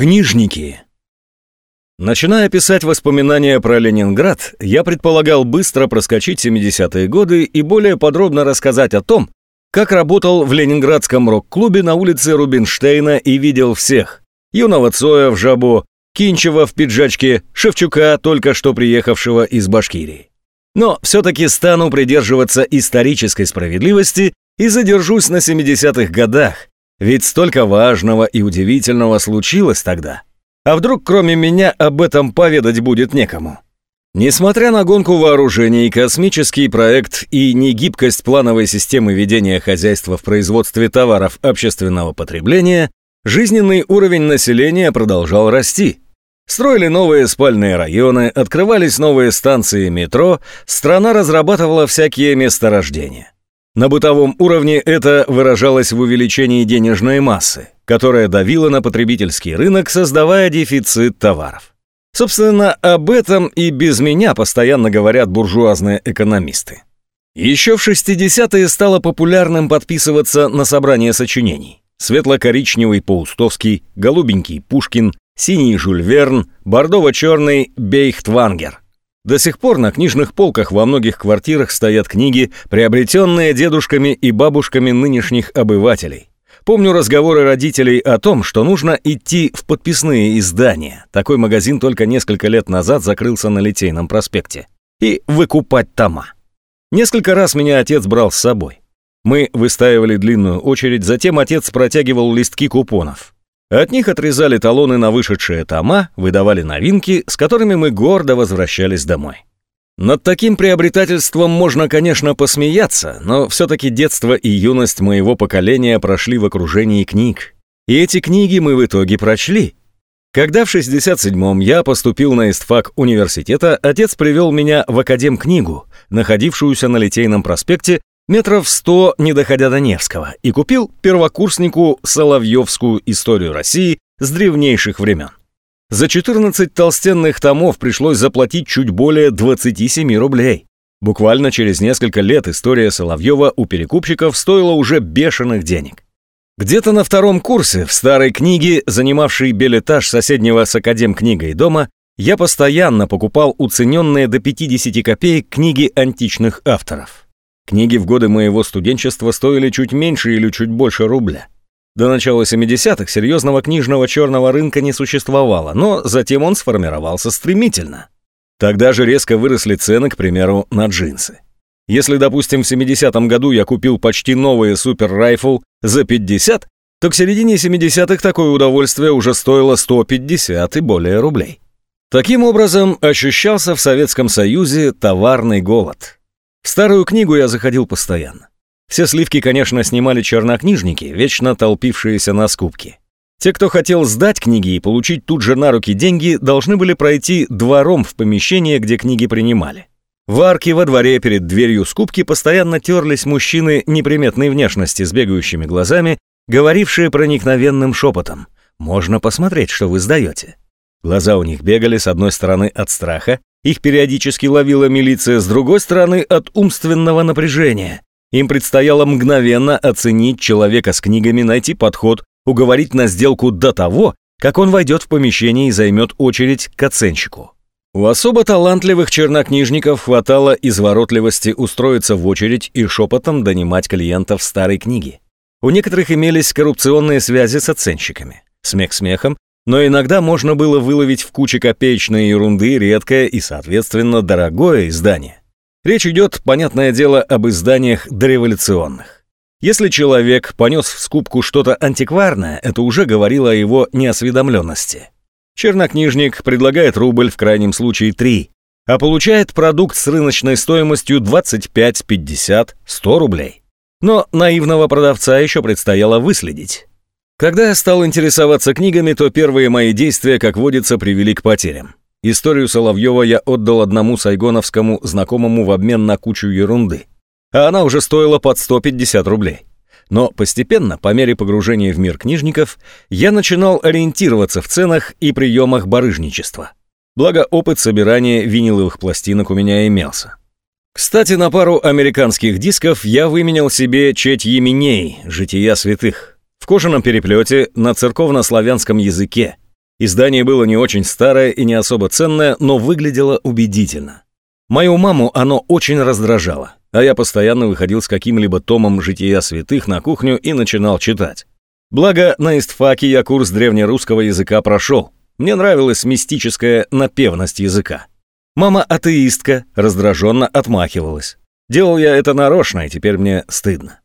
Книжники. Начиная писать воспоминания про Ленинград, я предполагал быстро проскочить 70-е годы и более подробно рассказать о том, как работал в ленинградском рок-клубе на улице Рубинштейна и видел всех. Юного Цоя в жабо, Кинчева в пиджачке, Шевчука, только что приехавшего из Башкирии. Но все-таки стану придерживаться исторической справедливости и задержусь на 70-х годах, ведь столько важного и удивительного случилось тогда. А вдруг кроме меня об этом поведать будет некому? Несмотря на гонку вооружений, космический проект и негибкость плановой системы ведения хозяйства в производстве товаров общественного потребления, жизненный уровень населения продолжал расти. Строили новые спальные районы, открывались новые станции метро, страна разрабатывала всякие месторождения. На бытовом уровне это выражалось в увеличении денежной массы, которая давила на потребительский рынок, создавая дефицит товаров. Собственно, об этом и без меня постоянно говорят буржуазные экономисты. Еще в 60-е стало популярным подписываться на собрание сочинений. Светло-коричневый Паустовский, голубенький Пушкин, синий Жюль Верн, бордово-черный Бейхтвангер. До сих пор на книжных полках во многих квартирах стоят книги, приобретенные дедушками и бабушками нынешних обывателей. Помню разговоры родителей о том, что нужно идти в подписные издания. Такой магазин только несколько лет назад закрылся на Литейном проспекте. И выкупать тома. Несколько раз меня отец брал с собой. Мы выстаивали длинную очередь, затем отец протягивал листки купонов. От них отрезали талоны на вышедшие тома, выдавали новинки, с которыми мы гордо возвращались домой. Над таким приобретательством можно, конечно, посмеяться, но все-таки детство и юность моего поколения прошли в окружении книг. И эти книги мы в итоге прочли. Когда в 67-м я поступил на истфак университета, отец привел меня в Академ-книгу, находившуюся на Литейном проспекте метров сто, не доходя до Невского, и купил первокурснику Соловьевскую историю России с древнейших времен. За 14 толстенных томов пришлось заплатить чуть более 27 рублей. Буквально через несколько лет история Соловьева у перекупщиков стоила уже бешеных денег. Где-то на втором курсе в старой книге, занимавшей билетаж соседнего с академ книгой дома, я постоянно покупал уцененные до 50 копеек книги античных авторов. Книги в годы моего студенчества стоили чуть меньше или чуть больше рубля. До начала 70-х серьезного книжного черного рынка не существовало, но затем он сформировался стремительно. Тогда же резко выросли цены, к примеру, на джинсы. Если, допустим, в 70-м году я купил почти новые Супер Райфл за 50, то к середине 70-х такое удовольствие уже стоило 150 и более рублей. Таким образом, ощущался в Советском Союзе товарный голод. В старую книгу я заходил постоянно. Все сливки, конечно, снимали чернокнижники, вечно толпившиеся на скупки. Те, кто хотел сдать книги и получить тут же на руки деньги, должны были пройти двором в помещение, где книги принимали. В арке во дворе перед дверью скупки постоянно терлись мужчины неприметной внешности с бегающими глазами, говорившие проникновенным шепотом «Можно посмотреть, что вы сдаете». Глаза у них бегали с одной стороны от страха, их периодически ловила милиция, с другой стороны от умственного напряжения. Им предстояло мгновенно оценить человека с книгами, найти подход, уговорить на сделку до того, как он войдет в помещение и займет очередь к оценщику. У особо талантливых чернокнижников хватало изворотливости устроиться в очередь и шепотом донимать клиентов старой книги. У некоторых имелись коррупционные связи с оценщиками. Смех смехом, но иногда можно было выловить в куче копеечной ерунды редкое и, соответственно, дорогое издание. Речь идет, понятное дело, об изданиях дореволюционных. Если человек понес в скупку что-то антикварное, это уже говорило о его неосведомленности. Чернокнижник предлагает рубль, в крайнем случае три, а получает продукт с рыночной стоимостью 25, 50, 100 рублей. Но наивного продавца еще предстояло выследить. Когда я стал интересоваться книгами, то первые мои действия, как водится, привели к потерям. Историю Соловьева я отдал одному сайгоновскому знакомому в обмен на кучу ерунды. А она уже стоила под 150 рублей. Но постепенно, по мере погружения в мир книжников, я начинал ориентироваться в ценах и приемах барыжничества. Благо, опыт собирания виниловых пластинок у меня имелся. Кстати, на пару американских дисков я выменял себе Четь Еменей «Жития святых» в кожаном переплете на церковно-славянском языке. Издание было не очень старое и не особо ценное, но выглядело убедительно. Мою маму оно очень раздражало, а я постоянно выходил с каким-либо томом «Жития святых» на кухню и начинал читать. Благо, на истфаке я курс древнерусского языка прошел. Мне нравилась мистическая напевность языка. Мама атеистка, раздраженно отмахивалась. Делал я это нарочно, и теперь мне стыдно.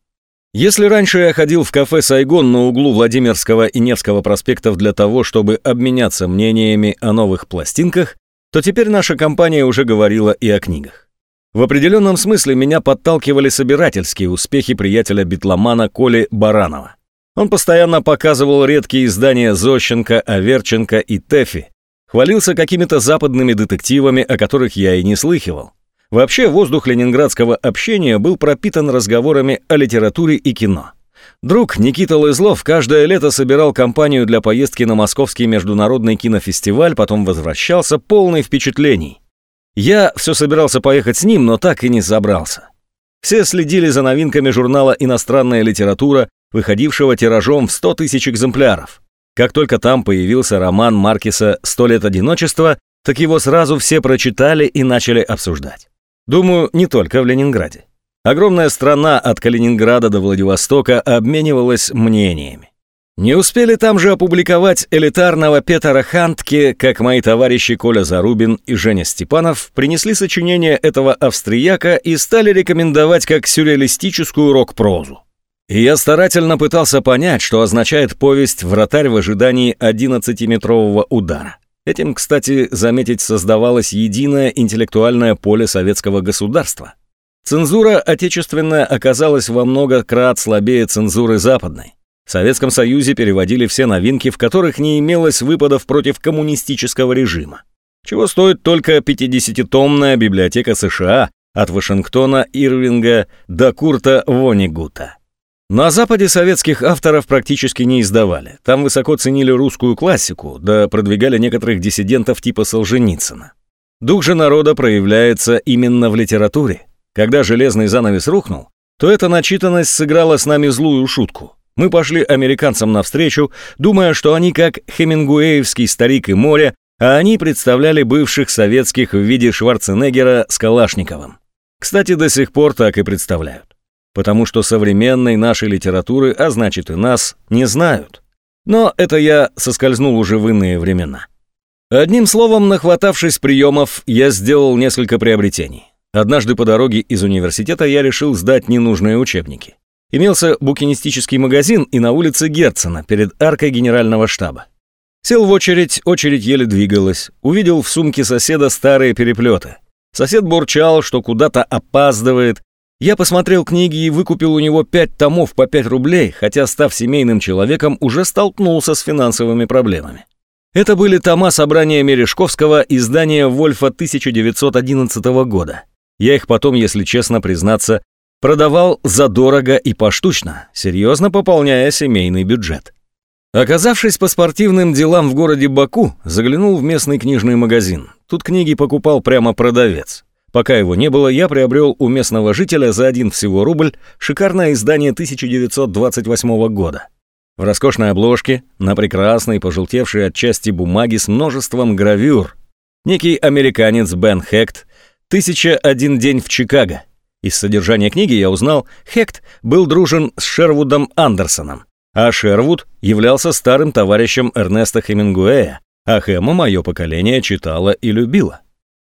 Если раньше я ходил в кафе «Сайгон» на углу Владимирского и Невского проспектов для того, чтобы обменяться мнениями о новых пластинках, то теперь наша компания уже говорила и о книгах. В определенном смысле меня подталкивали собирательские успехи приятеля-битломана Коли Баранова. Он постоянно показывал редкие издания Зощенко, Аверченко и Тэфи, хвалился какими-то западными детективами, о которых я и не слыхивал. Вообще, воздух ленинградского общения был пропитан разговорами о литературе и кино. Друг Никита Лызлов каждое лето собирал компанию для поездки на Московский международный кинофестиваль, потом возвращался полный впечатлений. Я все собирался поехать с ним, но так и не забрался. Все следили за новинками журнала «Иностранная литература», выходившего тиражом в 100 тысяч экземпляров. Как только там появился роман Маркиса «Сто лет одиночества», так его сразу все прочитали и начали обсуждать. Думаю, не только в Ленинграде. Огромная страна от Калининграда до Владивостока обменивалась мнениями. Не успели там же опубликовать элитарного Петера Хантке, как мои товарищи Коля Зарубин и Женя Степанов принесли сочинение этого австрияка и стали рекомендовать как сюрреалистическую рок-прозу. И я старательно пытался понять, что означает повесть «Вратарь в ожидании 11-метрового удара». Этим, кстати, заметить создавалось единое интеллектуальное поле советского государства. Цензура отечественная оказалась во много крат слабее цензуры западной. В Советском Союзе переводили все новинки, в которых не имелось выпадов против коммунистического режима. Чего стоит только 50-томная библиотека США от Вашингтона Ирвинга до Курта Вонигута. На Западе советских авторов практически не издавали. Там высоко ценили русскую классику, да продвигали некоторых диссидентов типа Солженицына. Дух же народа проявляется именно в литературе. Когда железный занавес рухнул, то эта начитанность сыграла с нами злую шутку. Мы пошли американцам навстречу, думая, что они как хемингуэевский старик и море, а они представляли бывших советских в виде Шварценеггера с Калашниковым. Кстати, до сих пор так и представляют потому что современной нашей литературы, а значит и нас, не знают. Но это я соскользнул уже в иные времена. Одним словом, нахватавшись приемов, я сделал несколько приобретений. Однажды по дороге из университета я решил сдать ненужные учебники. Имелся букинистический магазин и на улице Герцена, перед аркой генерального штаба. Сел в очередь, очередь еле двигалась. Увидел в сумке соседа старые переплеты. Сосед бурчал, что куда-то опаздывает, я посмотрел книги и выкупил у него пять томов по пять рублей, хотя, став семейным человеком, уже столкнулся с финансовыми проблемами. Это были тома собрания Мережковского издания Вольфа 1911 года. Я их потом, если честно признаться, продавал задорого и поштучно, серьезно пополняя семейный бюджет. Оказавшись по спортивным делам в городе Баку, заглянул в местный книжный магазин. Тут книги покупал прямо продавец. Пока его не было, я приобрел у местного жителя за один всего рубль шикарное издание 1928 года. В роскошной обложке, на прекрасной, пожелтевшей от части бумаги с множеством гравюр, некий американец Бен Хект «Тысяча один день в Чикаго». Из содержания книги я узнал, Хект был дружен с Шервудом Андерсоном, а Шервуд являлся старым товарищем Эрнеста Хемингуэя, а Хэма мое поколение читало и любило.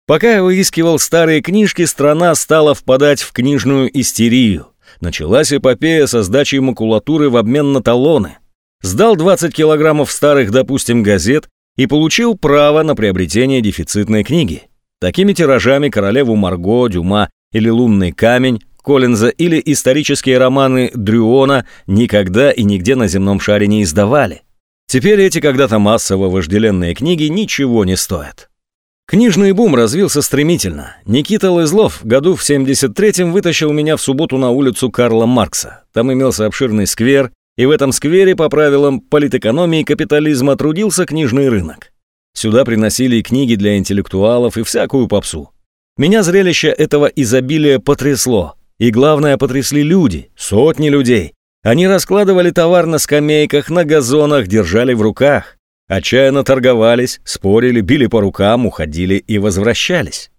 Пока я выискивал старые книжки, страна стала впадать в книжную истерию. Началась эпопея со сдачей макулатуры в обмен на талоны. Сдал 20 килограммов старых, допустим, газет и получил право на приобретение дефицитной книги. Такими тиражами «Королеву Марго», «Дюма» или «Лунный камень», Коллинза или исторические романы Дрюона никогда и нигде на земном шаре не издавали. Теперь эти когда-то массово вожделенные книги ничего не стоят. Книжный бум развился стремительно. Никита Лызлов году в 73-м вытащил меня в субботу на улицу Карла Маркса. Там имелся обширный сквер, и в этом сквере по правилам политэкономии капитализма трудился книжный рынок. Сюда приносили и книги для интеллектуалов, и всякую попсу. Меня зрелище этого изобилия потрясло. И главное, потрясли люди, сотни людей. Они раскладывали товар на скамейках, на газонах, держали в руках. Отчаянно торговались, спорили, били по рукам, уходили и возвращались.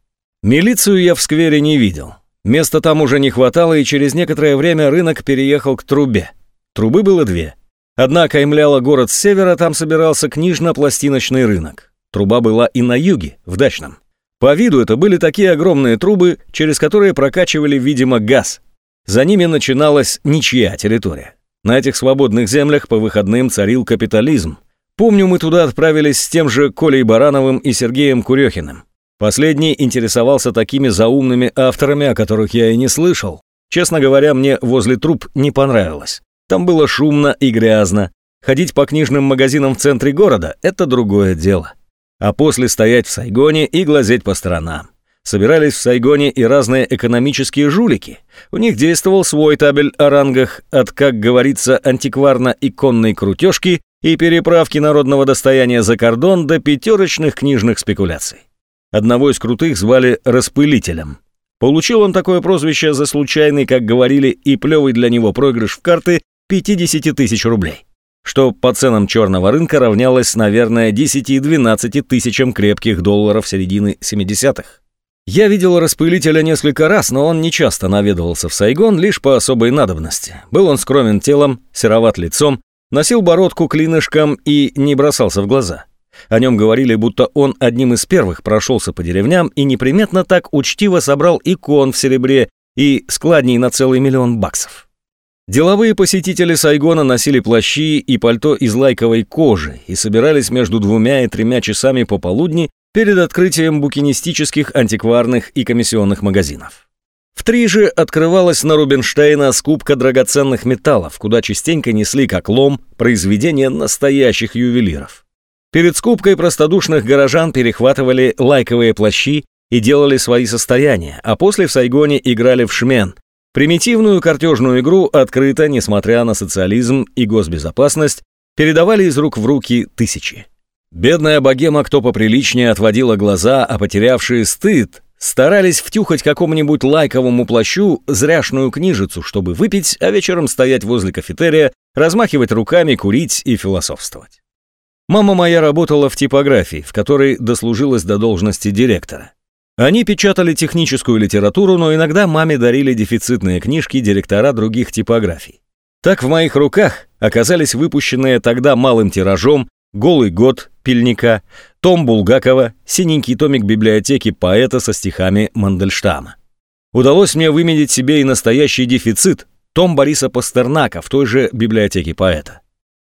Милицию я в сквере не видел. Места там уже не хватало, и через некоторое время рынок переехал к трубе. Трубы было две. Одна каймляла город с севера, там собирался книжно-пластиночный рынок. Труба была и на юге, в Дачном. По виду это были такие огромные трубы, через которые прокачивали, видимо, газ. За ними начиналась ничья территория. На этих свободных землях по выходным царил капитализм. Помню, мы туда отправились с тем же Колей Барановым и Сергеем Курехиным. Последний интересовался такими заумными авторами, о которых я и не слышал. Честно говоря, мне возле труб не понравилось. Там было шумно и грязно. Ходить по книжным магазинам в центре города – это другое дело. А после стоять в Сайгоне и глазеть по сторонам. Собирались в Сайгоне и разные экономические жулики. У них действовал свой табель о рангах от, как говорится, антикварно-иконной крутежки и переправки народного достояния за кордон до пятерочных книжных спекуляций. Одного из крутых звали «Распылителем». Получил он такое прозвище за случайный, как говорили, и плевый для него проигрыш в карты 50 тысяч рублей, что по ценам черного рынка равнялось, наверное, 10-12 тысячам крепких долларов середины 70-х. Я видел распылителя несколько раз, но он не часто наведывался в Сайгон лишь по особой надобности. Был он скромен телом, сероват лицом, носил бородку клинышком и не бросался в глаза. О нем говорили, будто он одним из первых прошелся по деревням и неприметно так учтиво собрал икон в серебре и складней на целый миллион баксов. Деловые посетители Сайгона носили плащи и пальто из лайковой кожи и собирались между двумя и тремя часами пополудни перед открытием букинистических, антикварных и комиссионных магазинов. Три же открывалась на Рубинштейна скупка драгоценных металлов, куда частенько несли как лом произведения настоящих ювелиров. Перед скупкой простодушных горожан перехватывали лайковые плащи и делали свои состояния, а после в Сайгоне играли в шмен, Примитивную картежную игру открыто, несмотря на социализм и госбезопасность, передавали из рук в руки тысячи. Бедная богема, кто поприличнее, отводила глаза, а потерявшие стыд, старались втюхать какому-нибудь лайковому плащу зряшную книжицу, чтобы выпить, а вечером стоять возле кафетерия, размахивать руками, курить и философствовать. Мама моя работала в типографии, в которой дослужилась до должности директора. Они печатали техническую литературу, но иногда маме дарили дефицитные книжки директора других типографий. Так в моих руках оказались выпущенные тогда малым тиражом «Голый год» Пельника, том Булгакова, синенький томик библиотеки поэта со стихами Мандельштама. Удалось мне выменить себе и настоящий дефицит, том Бориса Пастернака в той же библиотеке поэта.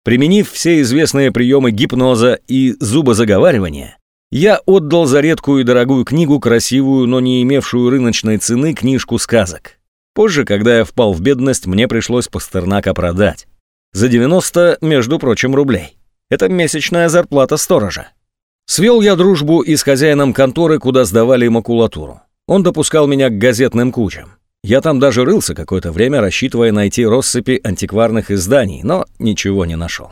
Применив все известные приемы гипноза и зубозаговаривания, я отдал за редкую и дорогую книгу красивую, но не имевшую рыночной цены книжку сказок. Позже, когда я впал в бедность, мне пришлось Пастернака продать. За 90, между прочим, рублей. Это месячная зарплата сторожа. Свел я дружбу и с хозяином конторы, куда сдавали макулатуру. Он допускал меня к газетным кучам. Я там даже рылся какое-то время, рассчитывая найти россыпи антикварных изданий, но ничего не нашел.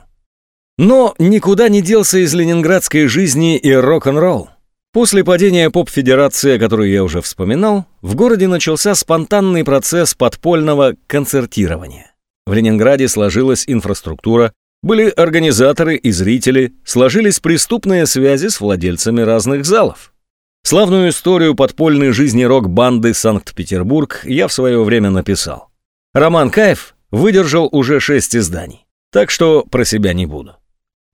Но никуда не делся из ленинградской жизни и рок-н-ролл. После падения поп-федерации, о которой я уже вспоминал, в городе начался спонтанный процесс подпольного концертирования. В Ленинграде сложилась инфраструктура, были организаторы и зрители, сложились преступные связи с владельцами разных залов. Славную историю подпольной жизни рок-банды «Санкт-Петербург» я в свое время написал. Роман Каев выдержал уже шесть изданий, так что про себя не буду.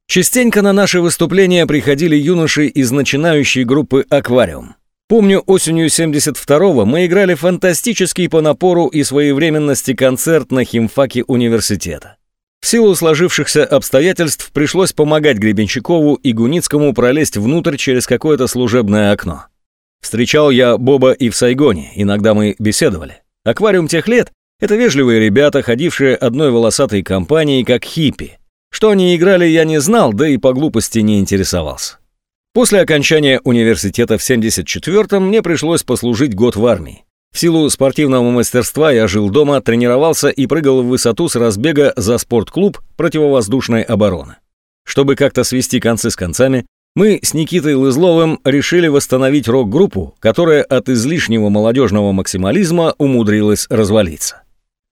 Частенько на наши выступления приходили юноши из начинающей группы «Аквариум». Помню, осенью 72-го мы играли фантастический по напору и своевременности концерт на химфаке университета. В силу сложившихся обстоятельств пришлось помогать Гребенщикову и Гуницкому пролезть внутрь через какое-то служебное окно. Встречал я Боба и в Сайгоне, иногда мы беседовали. Аквариум тех лет — это вежливые ребята, ходившие одной волосатой компанией, как хиппи. Что они играли, я не знал, да и по глупости не интересовался. После окончания университета в 74-м мне пришлось послужить год в армии. В силу спортивного мастерства я жил дома, тренировался и прыгал в высоту с разбега за спортклуб противовоздушной обороны. Чтобы как-то свести концы с концами, мы с Никитой Лызловым решили восстановить рок-группу, которая от излишнего молодежного максимализма умудрилась развалиться.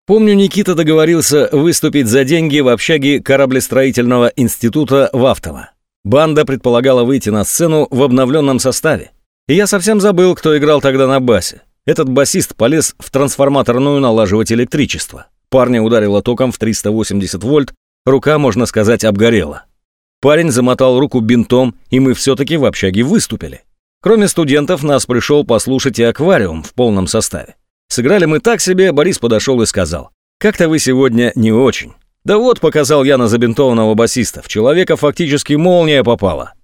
Помню, Никита договорился выступить за деньги в общаге кораблестроительного института в Автово. Банда предполагала выйти на сцену в обновленном составе. И я совсем забыл, кто играл тогда на басе. Этот басист полез в трансформаторную налаживать электричество. Парня ударило током в 380 вольт, рука, можно сказать, обгорела. Парень замотал руку бинтом, и мы все-таки в общаге выступили. Кроме студентов, нас пришел послушать и аквариум в полном составе. Сыграли мы так себе, Борис подошел и сказал, «Как-то вы сегодня не очень». Да вот, показал я на забинтованного басиста, в человека фактически молния попала.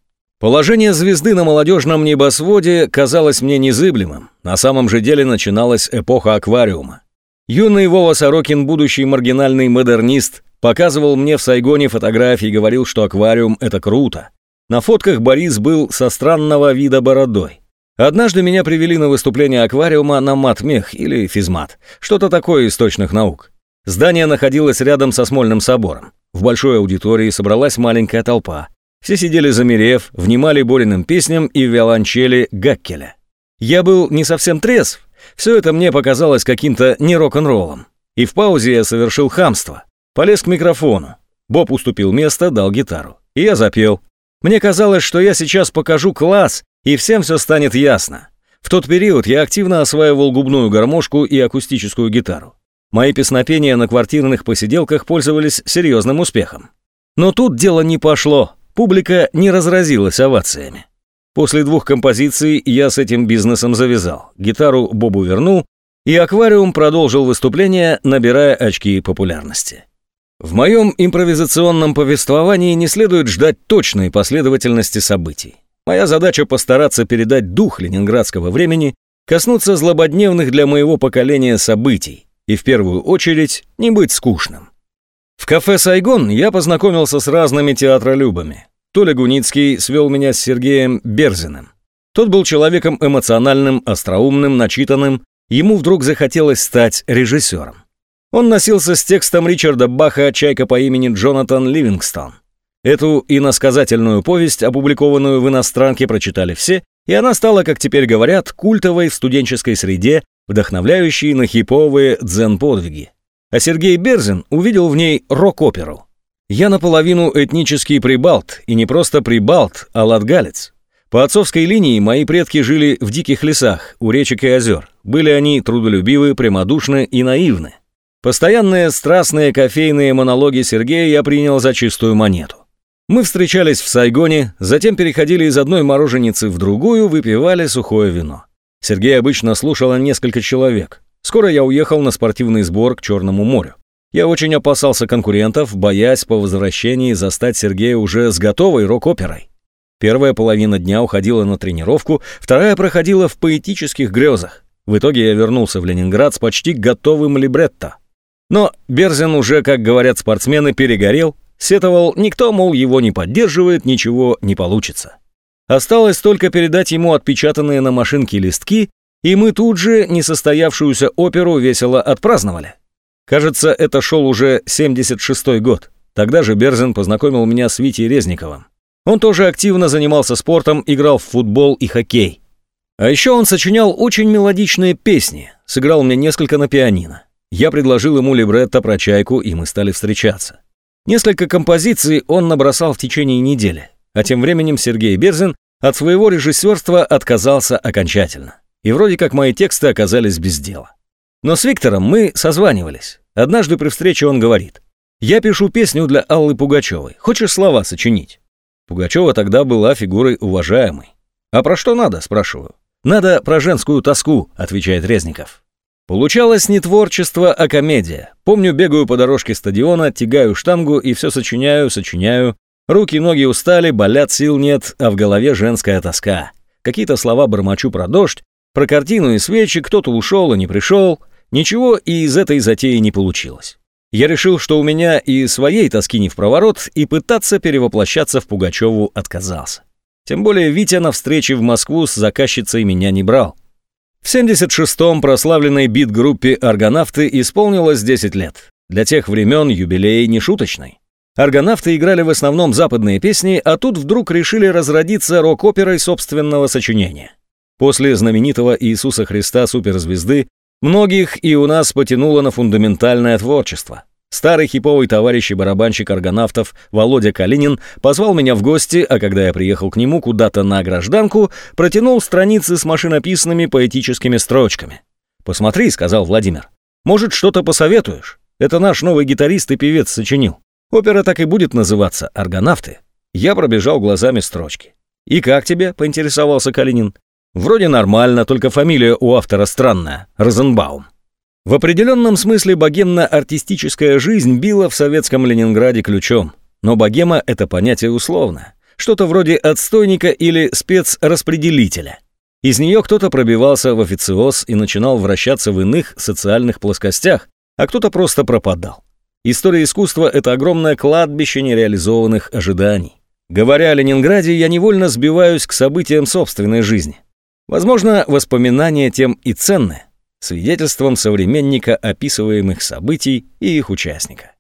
Положение звезды на молодежном небосводе казалось мне незыблемым. На самом же деле начиналась эпоха аквариума. Юный Вова Сорокин, будущий маргинальный модернист, показывал мне в Сайгоне фотографии и говорил, что аквариум – это круто. На фотках Борис был со странного вида бородой. Однажды меня привели на выступление аквариума на матмех или физмат, что-то такое из точных наук. Здание находилось рядом со Смольным собором. В большой аудитории собралась маленькая толпа. Все сидели замерев, внимали Бориным песням и виолончели Гаккеля. Я был не совсем трезв, все это мне показалось каким-то не рок-н-роллом. И в паузе я совершил хамство. Полез к микрофону. Боб уступил место, дал гитару. И я запел. Мне казалось, что я сейчас покажу класс, и всем все станет ясно. В тот период я активно осваивал губную гармошку и акустическую гитару. Мои песнопения на квартирных посиделках пользовались серьезным успехом. Но тут дело не пошло. Публика не разразилась овациями. После двух композиций я с этим бизнесом завязал. Гитару Бобу вернул, и аквариум продолжил выступление, набирая очки популярности. В моем импровизационном повествовании не следует ждать точной последовательности событий. Моя задача постараться передать дух ленинградского времени, коснуться злободневных для моего поколения событий и в первую очередь не быть скучным. В кафе «Сайгон» я познакомился с разными театролюбами. Толя Гуницкий свел меня с Сергеем Берзиным. Тот был человеком эмоциональным, остроумным, начитанным. Ему вдруг захотелось стать режиссером. Он носился с текстом Ричарда Баха «Чайка по имени Джонатан Ливингстон». Эту иносказательную повесть, опубликованную в иностранке, прочитали все, и она стала, как теперь говорят, культовой в студенческой среде, вдохновляющей на хиповые дзен-подвиги а Сергей Берзин увидел в ней рок-оперу. Я наполовину этнический прибалт, и не просто прибалт, а латгалец. По отцовской линии мои предки жили в диких лесах, у речек и озер. Были они трудолюбивы, прямодушны и наивны. Постоянные страстные кофейные монологи Сергея я принял за чистую монету. Мы встречались в Сайгоне, затем переходили из одной мороженицы в другую, выпивали сухое вино. Сергей обычно слушал несколько человек. Скоро я уехал на спортивный сбор к Черному морю. Я очень опасался конкурентов, боясь по возвращении застать Сергея уже с готовой рок-оперой. Первая половина дня уходила на тренировку, вторая проходила в поэтических грезах. В итоге я вернулся в Ленинград с почти готовым либретто. Но Берзин уже, как говорят спортсмены, перегорел, сетовал, никто, мол, его не поддерживает, ничего не получится. Осталось только передать ему отпечатанные на машинке листки и мы тут же несостоявшуюся оперу весело отпраздновали. Кажется, это шел уже 76-й год. Тогда же Берзин познакомил меня с Витей Резниковым. Он тоже активно занимался спортом, играл в футбол и хоккей. А еще он сочинял очень мелодичные песни, сыграл мне несколько на пианино. Я предложил ему либретто про чайку, и мы стали встречаться. Несколько композиций он набросал в течение недели, а тем временем Сергей Берзин от своего режиссерства отказался окончательно и вроде как мои тексты оказались без дела. Но с Виктором мы созванивались. Однажды при встрече он говорит, «Я пишу песню для Аллы Пугачевой. Хочешь слова сочинить?» Пугачева тогда была фигурой уважаемой. «А про что надо?» – спрашиваю. «Надо про женскую тоску», – отвечает Резников. Получалось не творчество, а комедия. Помню, бегаю по дорожке стадиона, тягаю штангу и все сочиняю, сочиняю. Руки, ноги устали, болят, сил нет, а в голове женская тоска. Какие-то слова бормочу про дождь, про картину и свечи кто-то ушел и не пришел. Ничего и из этой затеи не получилось. Я решил, что у меня и своей тоски не в проворот, и пытаться перевоплощаться в Пугачеву отказался. Тем более Витя на встрече в Москву с заказчицей меня не брал. В 76-м прославленной бит-группе «Аргонавты» исполнилось 10 лет. Для тех времен юбилей не шуточный. Аргонавты играли в основном западные песни, а тут вдруг решили разродиться рок-оперой собственного сочинения. После знаменитого Иисуса Христа суперзвезды многих и у нас потянуло на фундаментальное творчество. Старый хиповый товарищ и барабанщик аргонавтов Володя Калинин позвал меня в гости, а когда я приехал к нему куда-то на гражданку, протянул страницы с машинописными поэтическими строчками. «Посмотри», — сказал Владимир. «Может, что-то посоветуешь? Это наш новый гитарист и певец сочинил. Опера так и будет называться «Аргонавты». Я пробежал глазами строчки. «И как тебе?» — поинтересовался Калинин. «Вроде нормально, только фамилия у автора странная — Розенбаум». В определенном смысле богемно-артистическая жизнь била в советском Ленинграде ключом. Но богема — это понятие условно. Что-то вроде отстойника или спецраспределителя. Из нее кто-то пробивался в официоз и начинал вращаться в иных социальных плоскостях, а кто-то просто пропадал. История искусства — это огромное кладбище нереализованных ожиданий. Говоря о Ленинграде, я невольно сбиваюсь к событиям собственной жизни. Возможно, воспоминания тем и ценны, свидетельством современника описываемых событий и их участника.